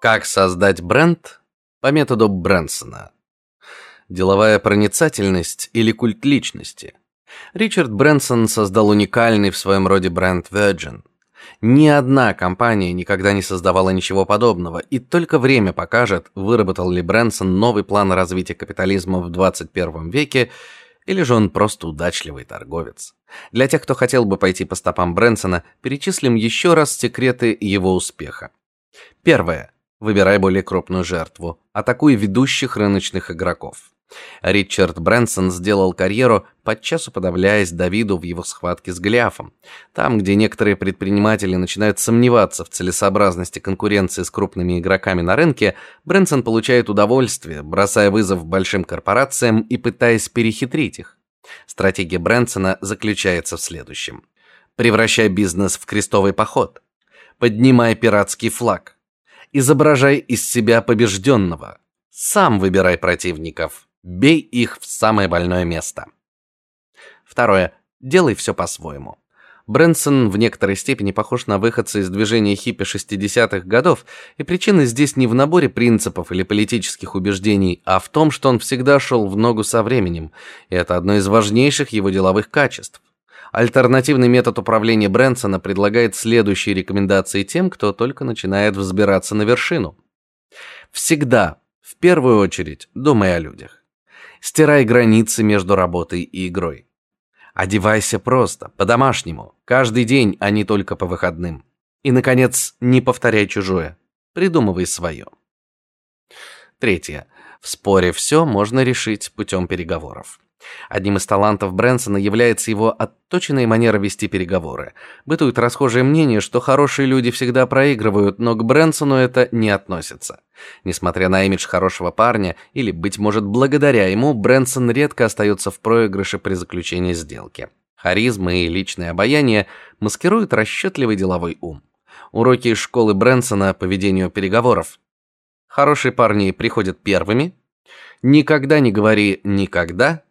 Как создать бренд по методу Брэнсона? Деловая проницательность или культ личности? Ричард Брэнсон создал уникальный в своем роде бренд Virgin. Ни одна компания никогда не создавала ничего подобного, и только время покажет, выработал ли Брэнсон новый план развития капитализма в 21 веке или же он просто удачливый торговец. Для тех, кто хотел бы пойти по стопам Брэнсона, перечислим еще раз секреты его успеха. Первое. Выбирай более крупную жертву. Атакуй ведущих рыночных игроков. Ричард Брэнсон сделал карьеру, подчас уподобляясь Давиду в его схватке с Голиафом. Там, где некоторые предприниматели начинают сомневаться в целесообразности конкуренции с крупными игроками на рынке, Брэнсон получает удовольствие, бросая вызов большим корпорациям и пытаясь перехитрить их. Стратегия Брэнсона заключается в следующем: превращай бизнес в крестовый поход, поднимай пиратский флаг, изображай из себя побежденного, сам выбирай противников. Бей их в самое больное место. Второе. Делай все по-своему. Брэнсон в некоторой степени похож на выходца из движения хиппи 60-х годов, и причина здесь не в наборе принципов или политических убеждений, а в том, что он всегда шел в ногу со временем, и это одно из важнейших его деловых качеств. Альтернативный метод управления Брэнсона предлагает следующие рекомендации тем, кто только начинает взбираться на вершину. Всегда, в первую очередь, думай о людях. Стирай границы между работой и игрой. Одевайся просто, по-домашнему, каждый день, а не только по выходным. И наконец, не повторяй чужое. Придумывай свое. Третье. В споре все можно решить путем переговоров. Одним из талантов Брэнсона является его отточенная манера вести переговоры. Бытует расхожее мнение, что хорошие люди всегда проигрывают, но к Брэнсону это не относится. Несмотря на имидж хорошего парня, или быть может благодаря ему, Брэнсон редко остается в проигрыше при заключении сделки. Харизма и личное обаяние маскируют расчетливый деловой ум. Уроки из школы Брэнсона по ведению переговоров. Хорошие парни приходят первыми. Никогда не говори никогда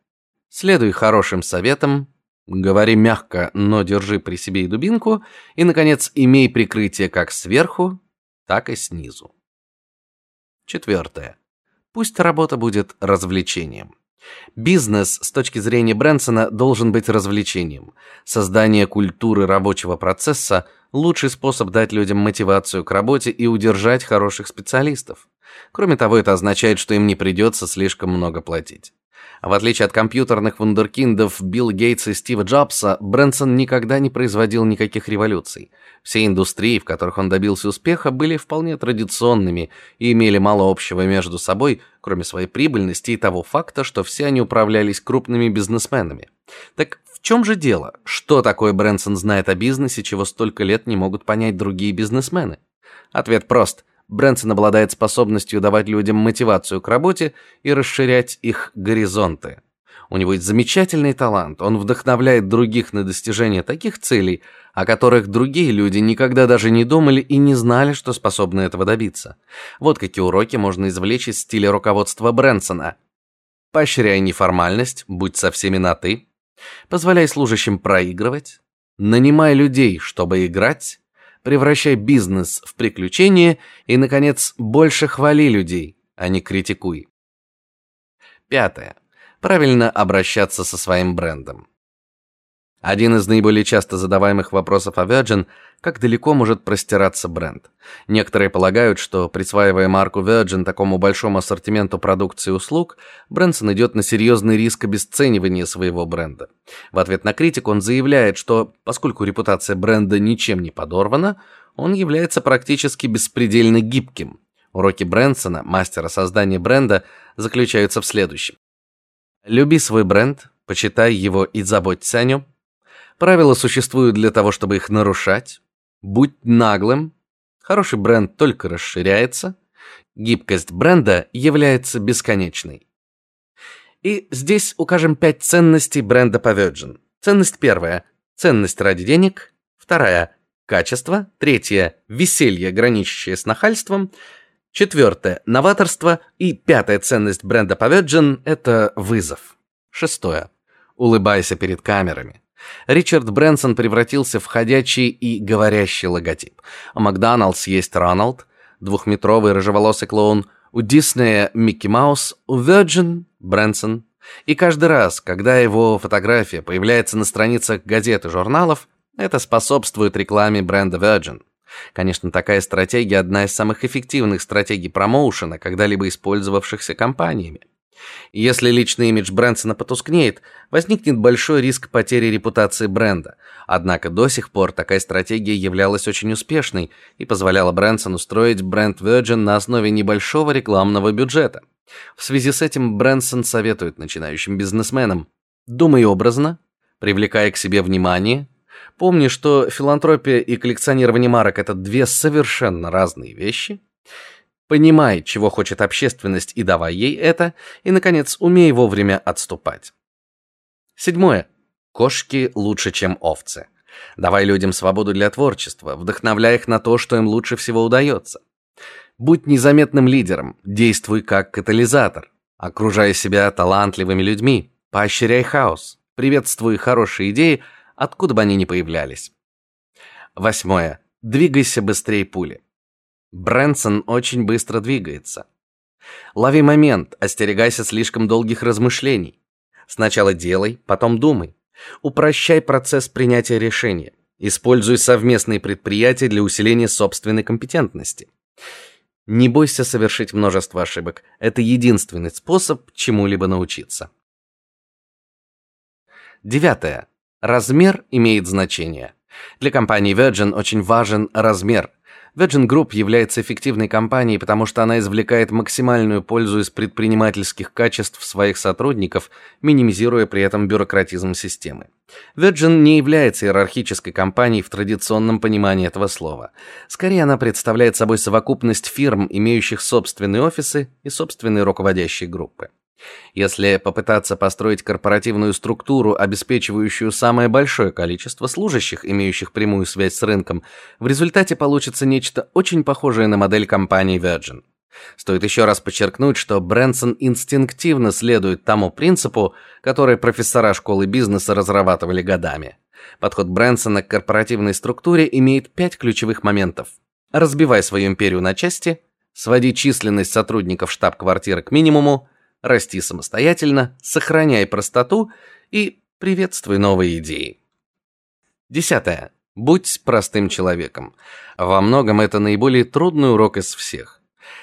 Следуй хорошим советам, говори мягко, но держи при себе и дубинку, и наконец, имей прикрытие как сверху, так и снизу. Четвертое. Пусть работа будет развлечением. Бизнес с точки зрения Брэнсона должен быть развлечением. Создание культуры рабочего процесса лучший способ дать людям мотивацию к работе и удержать хороших специалистов. Кроме того, это означает, что им не придется слишком много платить. В отличие от компьютерных вундеркиндов Билл Гейтса и Стива Джобса, Брэнсон никогда не производил никаких революций. Все индустрии, в которых он добился успеха, были вполне традиционными и имели мало общего между собой, кроме своей прибыльности и того факта, что все они управлялись крупными бизнесменами. Так в чем же дело? Что такое Брэнсон знает о бизнесе, чего столько лет не могут понять другие бизнесмены? Ответ прост. Брэнсон обладает способностью давать людям мотивацию к работе и расширять их горизонты. У него есть замечательный талант. Он вдохновляет других на достижение таких целей, о которых другие люди никогда даже не думали и не знали, что способны этого добиться. Вот какие уроки можно извлечь из стиля руководства Брэнсона. Поощряй неформальность, будь со всеми на ты. Позволяй служащим проигрывать. Нанимай людей, чтобы играть превращай бизнес в приключение и наконец больше хвали людей, а не критикуй. Пятое. Правильно обращаться со своим брендом. Один из наиболее часто задаваемых вопросов о Virgin как далеко может простираться бренд. Некоторые полагают, что присваивая марку Virgin такому большому ассортименту продукции и услуг, Брэнсон идет на серьезный риск обесценивания своего бренда. В ответ на критику он заявляет, что поскольку репутация бренда ничем не подорвана, он является практически беспредельно гибким. Уроки Брэнсона, мастера создания бренда, заключаются в следующем: люби свой бренд, почитай его и заботься о нем. Правила существуют для того, чтобы их нарушать. Будь наглым. Хороший бренд только расширяется. Гибкость бренда является бесконечной. И здесь укажем пять ценностей бренда по. Ценность первая ценность ради денег, вторая качество, третья веселье, граничащее с нахальством, четвертое новаторство и пятая ценность бренда по это вызов. Шестое улыбайся перед камерами. Ричард Брэнсон превратился в ходячий и говорящий логотип. Макдоналдс есть Роналд, двухметровый рыжеволосый клоун, у Диснея Микки Маус, у Virgin Брэнсон. И каждый раз, когда его фотография появляется на страницах газет и журналов, это способствует рекламе бренда Virgin. Конечно, такая стратегия одна из самых эффективных стратегий промоушена, когда-либо использовавшихся компаниями. Если личный имидж Брэнсона потускнеет, возникнет большой риск потери репутации бренда. Однако до сих пор такая стратегия являлась очень успешной и позволяла Брэнсону строить бренд Virgin на основе небольшого рекламного бюджета. В связи с этим Брэнсон советует начинающим бизнесменам: думай образно, привлекая к себе внимание. Помни, что филантропия и коллекционирование марок это две совершенно разные вещи. Понимай, чего хочет общественность и давай ей это, и наконец, умей вовремя отступать. Седьмое. Кошки лучше, чем овцы. Давай людям свободу для творчества, вдохновляй их на то, что им лучше всего удается. Будь незаметным лидером, действуй как катализатор, окружай себя талантливыми людьми, поощряй хаос, приветствуй хорошие идеи, откуда бы они ни появлялись. Восьмое. Двигайся быстрее пули. Брэнсон очень быстро двигается. Лови момент, остерегайся слишком долгих размышлений. Сначала делай, потом думай. Упрощай процесс принятия решения. Используй совместные предприятия для усиления собственной компетентности. Не бойся совершить множество ошибок. Это единственный способ чему-либо научиться. Девятое. Размер имеет значение. Для компании Virgin очень важен размер. Virgin Group является эффективной компанией, потому что она извлекает максимальную пользу из предпринимательских качеств своих сотрудников, минимизируя при этом бюрократизм системы. Virgin не является иерархической компанией в традиционном понимании этого слова. Скорее она представляет собой совокупность фирм, имеющих собственные офисы и собственные руководящие группы. Если попытаться построить корпоративную структуру, обеспечивающую самое большое количество служащих, имеющих прямую связь с рынком, в результате получится нечто очень похожее на модель компании Virgin. Стоит еще раз подчеркнуть, что Брэнсон инстинктивно следует тому принципу, который профессора школы бизнеса разрабатывали годами. Подход Брэнсона к корпоративной структуре имеет пять ключевых моментов. Разбивай свою империю на части, своди численность сотрудников штаб-квартиры к минимуму, расти самостоятельно, сохраняй простоту и приветствуй новые идеи. Десятое. Будь простым человеком. Во многом это наиболее трудный урок из всех.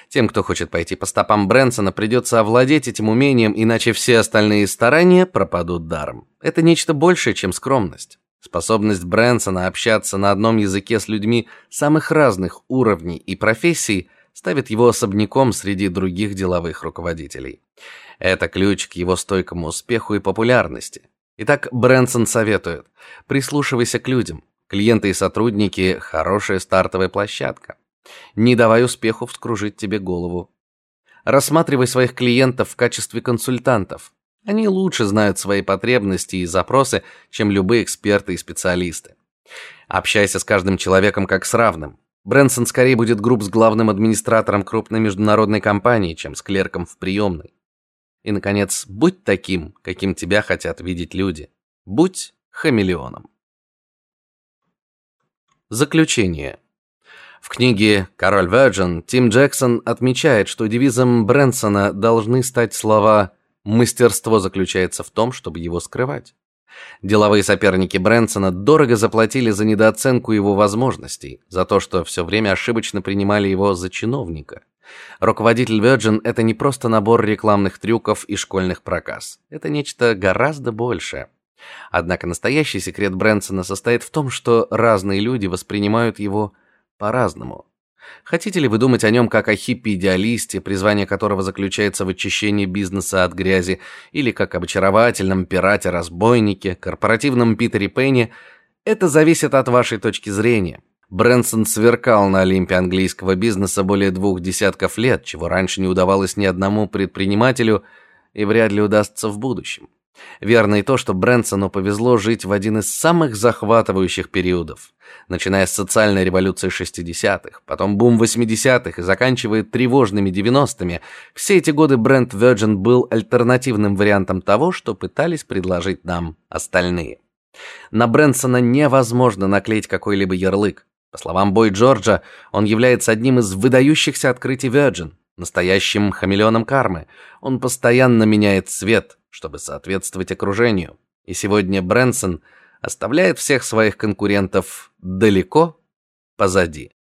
Тем, кто хочет пойти по стопам Брэнсона, придется овладеть этим умением, иначе все остальные старания пропадут даром. Это нечто большее, чем скромность. Способность Брэнсона общаться на одном языке с людьми самых разных уровней и профессий ставит его особняком среди других деловых руководителей. Это ключ к его стойкому успеху и популярности. Итак, Брэнсон советует: прислушивайся к людям. Клиенты и сотрудники хорошая стартовая площадка. Не давай успеху вскружить тебе голову. Рассматривай своих клиентов в качестве консультантов. Они лучше знают свои потребности и запросы, чем любые эксперты и специалисты. Общайся с каждым человеком как с равным. Брэнсон скорее будет груб с главным администратором крупной международной компании, чем с клерком в приемной. И наконец, будь таким, каким тебя хотят видеть люди. Будь хамелеоном. Заключение. В книге Король Virgin Тим Джексон отмечает, что девизом Брэнсона должны стать слова: мастерство заключается в том, чтобы его скрывать. Деловые соперники Брэнсона дорого заплатили за недооценку его возможностей, за то, что все время ошибочно принимали его за чиновника. Руководитель Virgin это не просто набор рекламных трюков и школьных проказ. Это нечто гораздо большее. Однако настоящий секрет Брэнсона состоит в том, что разные люди воспринимают его по-разному. Хотите ли вы думать о нем как о хиппи-идеалисте, призвание которого заключается в очищении бизнеса от грязи, или как об очаровательном пирате-разбойнике, корпоративном Питере Пенни? Это зависит от вашей точки зрения. Брэнсон сверкал на Олимпе английского бизнеса более двух десятков лет, чего раньше не удавалось ни одному предпринимателю и вряд ли удастся в будущем. Верно и то, что Брэнсону повезло жить в один из самых захватывающих периодов, начиная с социальной революции 60-х, потом бум 80-х и заканчивая тревожными 90-ми. Все эти годы бренд Virgin был альтернативным вариантом того, что пытались предложить нам остальные. На Брэнсона невозможно наклеить какой-либо ярлык. По словам Бой Джорджа, он является одним из выдающихся открытий Virgin, настоящим хамелеоном кармы. Он постоянно меняет цвет, чтобы соответствовать окружению. И сегодня Брэнсон оставляет всех своих конкурентов далеко позади.